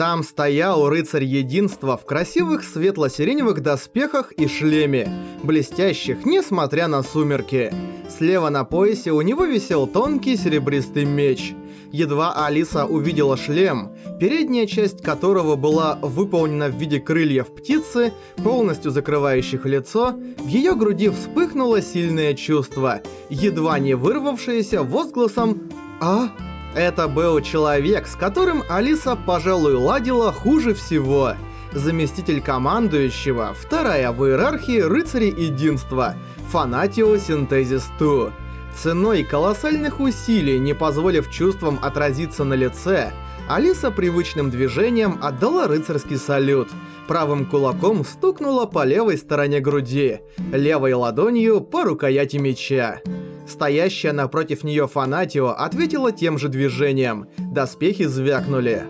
Там стоял рыцарь единства в красивых светло-сиреневых доспехах и шлеме, блестящих, несмотря на сумерки. Слева на поясе у него висел тонкий серебристый меч. Едва Алиса увидела шлем, передняя часть которого была выполнена в виде крыльев птицы, полностью закрывающих лицо, в ее груди вспыхнуло сильное чувство, едва не вырвавшееся возгласом «А?». Это был человек, с которым Алиса, пожалуй, ладила хуже всего. Заместитель командующего, вторая в иерархии рыцарей единства, Фанатио Синтезис Ту. Ценой колоссальных усилий, не позволив чувствам отразиться на лице, Алиса привычным движением отдала рыцарский салют. Правым кулаком стукнула по левой стороне груди, левой ладонью по рукояти меча. Стоящая напротив нее Фанатио ответила тем же движением. Доспехи звякнули.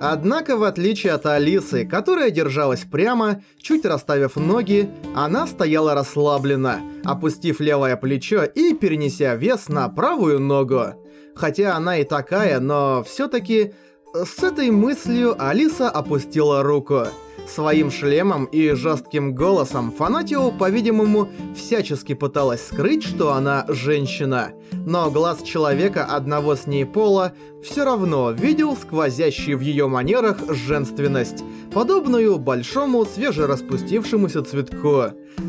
Однако, в отличие от Алисы, которая держалась прямо, чуть расставив ноги, она стояла расслабленно, опустив левое плечо и перенеся вес на правую ногу. Хотя она и такая, но всё-таки... С этой мыслью Алиса опустила руку. Своим шлемом и жестким голосом Фанатио, по-видимому, всячески пыталась скрыть, что она женщина. Но глаз человека одного с ней пола все равно видел сквозящую в ее манерах женственность, подобную большому свежераспустившемуся цветку.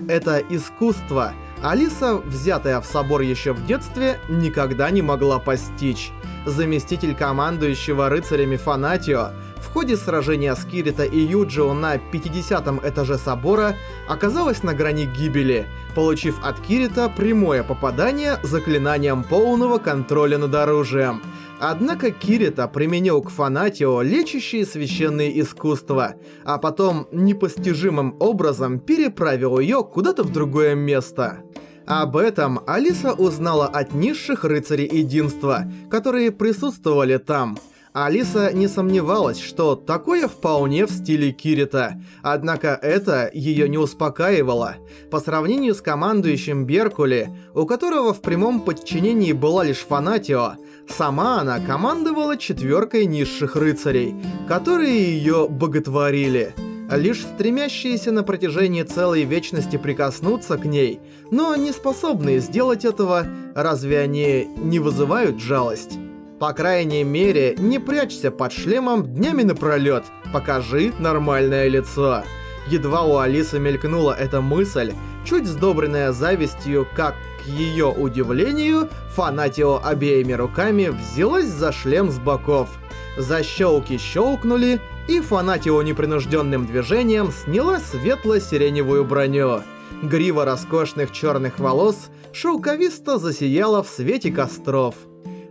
Это искусство. Алиса, взятая в собор еще в детстве, никогда не могла постичь. Заместитель командующего рыцарями Фанатио в ходе сражения с Кирита и Юджио на 50 этаже собора оказалась на грани гибели, получив от Кирита прямое попадание заклинанием полного контроля над оружием. Однако Кирита применил к Фанатио лечащие священные искусства, а потом непостижимым образом переправил ее куда-то в другое место. Об этом Алиса узнала от низших рыцарей единства, которые присутствовали там – Алиса не сомневалась, что такое вполне в стиле Кирита, однако это ее не успокаивало. По сравнению с командующим Беркули, у которого в прямом подчинении была лишь Фанатио, сама она командовала четверкой низших рыцарей, которые ее боготворили. Лишь стремящиеся на протяжении целой вечности прикоснуться к ней, но не способные сделать этого, разве они не вызывают жалость? По крайней мере, не прячься под шлемом днями напролёт. Покажи нормальное лицо. Едва у Алисы мелькнула эта мысль, чуть сдобренная завистью, как к её удивлению, Фанатио обеими руками взялась за шлем с боков. Защёлки щелкнули, и Фанатио непринужденным движением сняла светло-сиреневую броню. Грива роскошных черных волос шелковисто засияла в свете костров.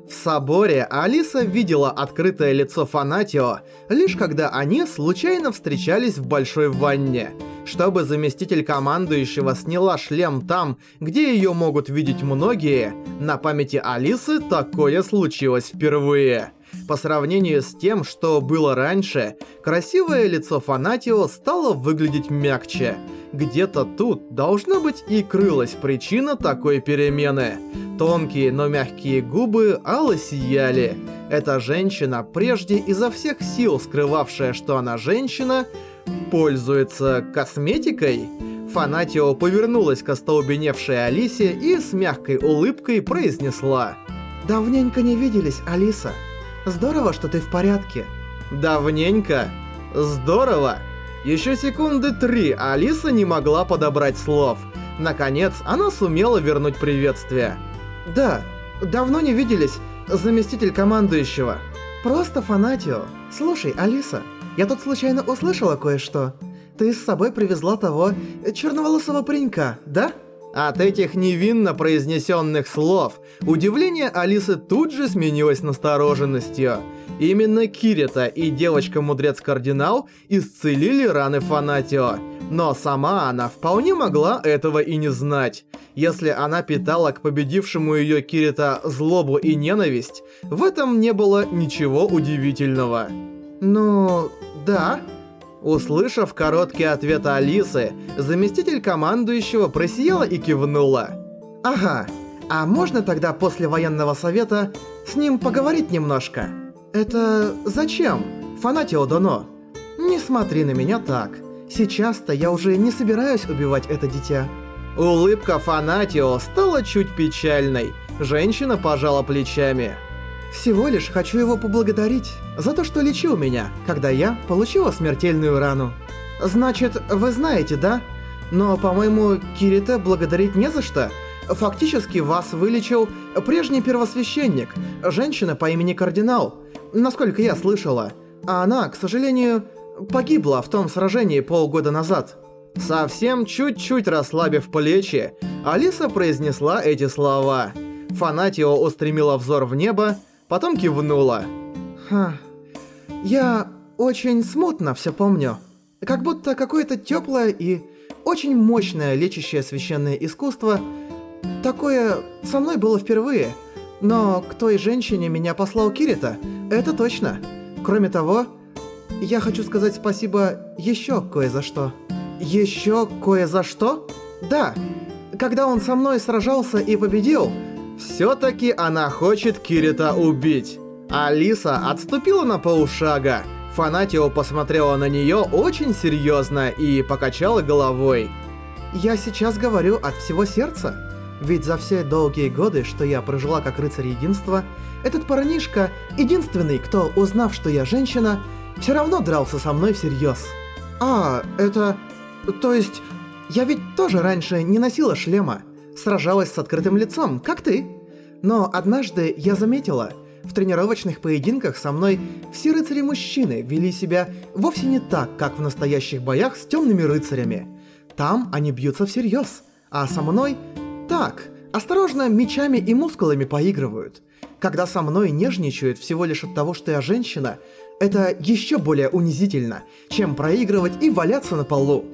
В соборе Алиса видела открытое лицо Фанатио, лишь когда они случайно встречались в большой ванне. Чтобы заместитель командующего сняла шлем там, где ее могут видеть многие, на памяти Алисы такое случилось впервые. По сравнению с тем, что было раньше, красивое лицо Фанатио стало выглядеть мягче. Где-то тут должна быть и крылась причина такой перемены. Тонкие, но мягкие губы ало сияли. Эта женщина, прежде изо всех сил скрывавшая, что она женщина, пользуется косметикой? Фанатио повернулась к остолбеневшей Алисе и с мягкой улыбкой произнесла. «Давненько не виделись, Алиса. Здорово, что ты в порядке». «Давненько? Здорово!» Еще секунды три Алиса не могла подобрать слов. Наконец, она сумела вернуть приветствие. Да, давно не виделись, заместитель командующего. Просто фанатио. Слушай, Алиса, я тут случайно услышала кое-что. Ты с собой привезла того черноволосого паренька, да? От этих невинно произнесенных слов удивление Алисы тут же сменилось настороженностью. Именно Кирита и девочка-мудрец-кардинал исцелили раны Фанатио. Но сама она вполне могла этого и не знать. Если она питала к победившему ее Кирита злобу и ненависть, в этом не было ничего удивительного. «Ну, да». Услышав короткий ответ Алисы, заместитель командующего просияла и кивнула. «Ага, а можно тогда после военного совета с ним поговорить немножко?» «Это зачем? Фанатио Доно. Не смотри на меня так. Сейчас-то я уже не собираюсь убивать это дитя. Улыбка Фанатио стала чуть печальной. Женщина пожала плечами. Всего лишь хочу его поблагодарить за то, что лечил меня, когда я получила смертельную рану. Значит, вы знаете, да? Но, по-моему, Кирита благодарить не за что. Фактически вас вылечил прежний первосвященник, женщина по имени Кардинал, насколько я слышала. А она, к сожалению, погибла в том сражении полгода назад. Совсем чуть-чуть расслабив плечи, Алиса произнесла эти слова. Фанатио устремила взор в небо, потом кивнула. Ха. Я очень смутно все помню. Как будто какое-то теплое и очень мощное лечащее священное искусство. Такое со мной было впервые. Но к той женщине меня послал Кирита, это точно. Кроме того, я хочу сказать спасибо еще кое за что. Еще кое за что? Да. Когда он со мной сражался и победил, все-таки она хочет Кирита убить. Алиса отступила на полшага. Фанатио посмотрела на нее очень серьезно и покачала головой. «Я сейчас говорю от всего сердца. Ведь за все долгие годы, что я прожила как рыцарь единства, этот парнишка, единственный, кто, узнав, что я женщина, все равно дрался со мной всерьез. А, это... То есть, я ведь тоже раньше не носила шлема, сражалась с открытым лицом, как ты. Но однажды я заметила, в тренировочных поединках со мной все рыцари-мужчины вели себя вовсе не так, как в настоящих боях с темными рыцарями. Там они бьются всерьез, а со мной так, осторожно мечами и мускулами поигрывают. Когда со мной нежничают всего лишь от того, что я женщина, это еще более унизительно, чем проигрывать и валяться на полу.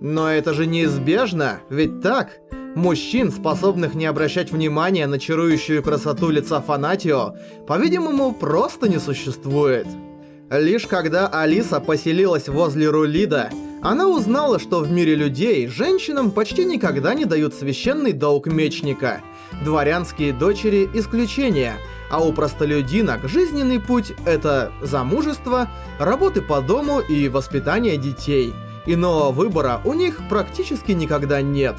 Но это же неизбежно, ведь так? Мужчин, способных не обращать внимания на чарующую красоту лица Фанатио, по-видимому, просто не существует. Лишь когда Алиса поселилась возле Рулида, она узнала, что в мире людей женщинам почти никогда не дают священный долг мечника. Дворянские дочери – исключение, а у простолюдинок жизненный путь – это замужество, работы по дому и воспитание детей. Иного выбора у них практически никогда нет.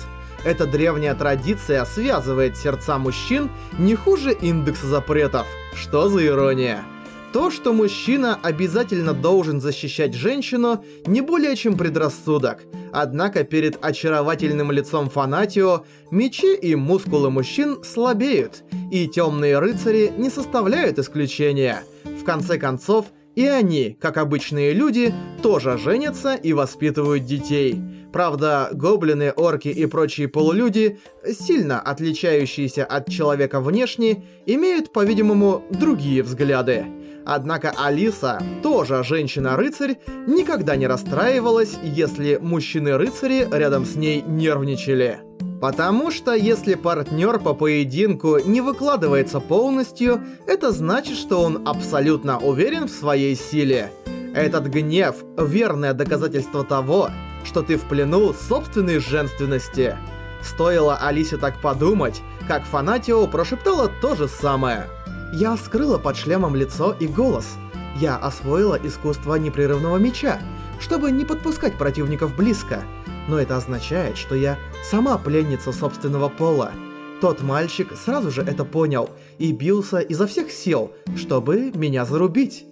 Эта древняя традиция связывает сердца мужчин не хуже индекса запретов. Что за ирония? То, что мужчина обязательно должен защищать женщину, не более чем предрассудок. Однако перед очаровательным лицом Фанатио мечи и мускулы мужчин слабеют, и темные рыцари не составляют исключения. В конце концов, и они, как обычные люди, тоже женятся и воспитывают детей. Правда, гоблины, орки и прочие полулюди, сильно отличающиеся от человека внешне, имеют, по-видимому, другие взгляды. Однако Алиса, тоже женщина-рыцарь, никогда не расстраивалась, если мужчины-рыцари рядом с ней нервничали. Потому что если партнер по поединку не выкладывается полностью, это значит, что он абсолютно уверен в своей силе. Этот гнев – верное доказательство того, что ты в плену собственной женственности. Стоило Алисе так подумать, как Фанатио прошептала то же самое – я скрыла под шлемом лицо и голос. Я освоила искусство непрерывного меча, чтобы не подпускать противников близко. Но это означает, что я сама пленница собственного пола. Тот мальчик сразу же это понял и бился изо всех сил, чтобы меня зарубить.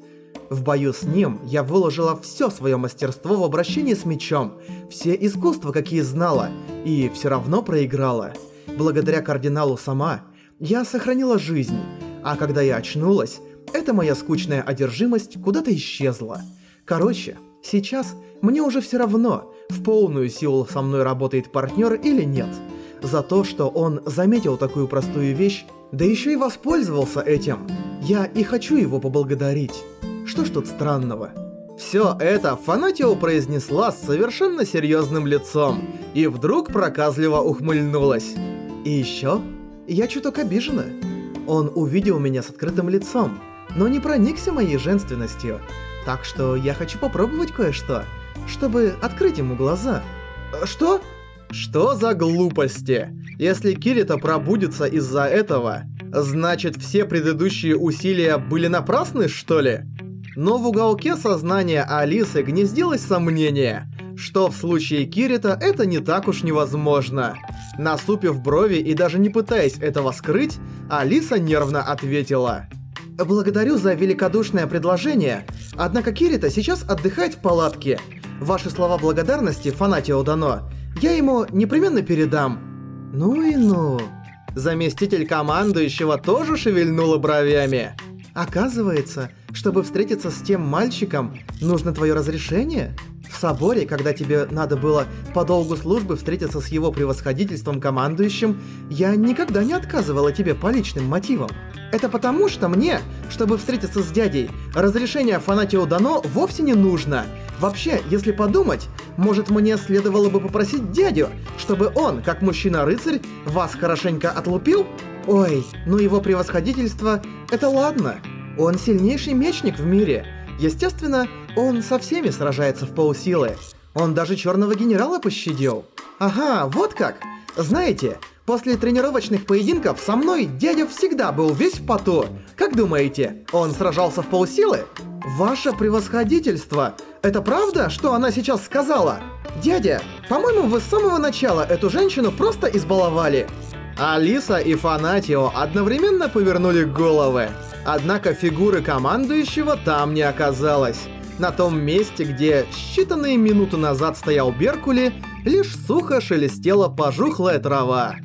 В бою с ним я выложила все свое мастерство в обращении с мечом, все искусства, какие знала, и все равно проиграла. Благодаря кардиналу сама я сохранила жизнь, а когда я очнулась, эта моя скучная одержимость куда-то исчезла. Короче, сейчас мне уже все равно, в полную силу со мной работает партнер или нет. За то, что он заметил такую простую вещь, да еще и воспользовался этим. Я и хочу его поблагодарить. Что ж тут странного? Все это Фанатио произнесла с совершенно серьезным лицом и вдруг проказливо ухмыльнулась. И еще я чуток обижена. Он увидел меня с открытым лицом, но не проникся моей женственностью. Так что я хочу попробовать кое-что, чтобы открыть ему глаза. Что? Что за глупости? Если Кирита пробудится из-за этого, значит все предыдущие усилия были напрасны, что ли? Но в уголке сознания Алисы гнездилось сомнение, что в случае Кирита это не так уж невозможно. Насупив брови и даже не пытаясь этого скрыть, Алиса нервно ответила. «Благодарю за великодушное предложение, однако Кирита сейчас отдыхает в палатке. Ваши слова благодарности Фанатио дано, я ему непременно передам». «Ну и ну...» Заместитель командующего тоже шевельнула бровями. «Оказывается, чтобы встретиться с тем мальчиком, нужно твое разрешение?» В соборе, когда тебе надо было по долгу службы встретиться с его превосходительством командующим, я никогда не отказывала тебе по личным мотивам. Это потому, что мне, чтобы встретиться с дядей, разрешение Фанатио дано вовсе не нужно. Вообще, если подумать, может мне следовало бы попросить дядю, чтобы он, как мужчина-рыцарь, вас хорошенько отлупил? Ой, ну его превосходительство, это ладно. Он сильнейший мечник в мире. Естественно, он со всеми сражается в полсилы. Он даже черного генерала пощадил. Ага, вот как. Знаете, после тренировочных поединков со мной дядя всегда был весь в поту. Как думаете, он сражался в полсилы? Ваше превосходительство, это правда, что она сейчас сказала? Дядя, по-моему, вы с самого начала эту женщину просто избаловали. Алиса и Фанатио одновременно повернули головы. Однако фигуры командующего там не оказалось. На том месте, где считанные минуты назад стоял Беркули, лишь сухо шелестела пожухлая трава.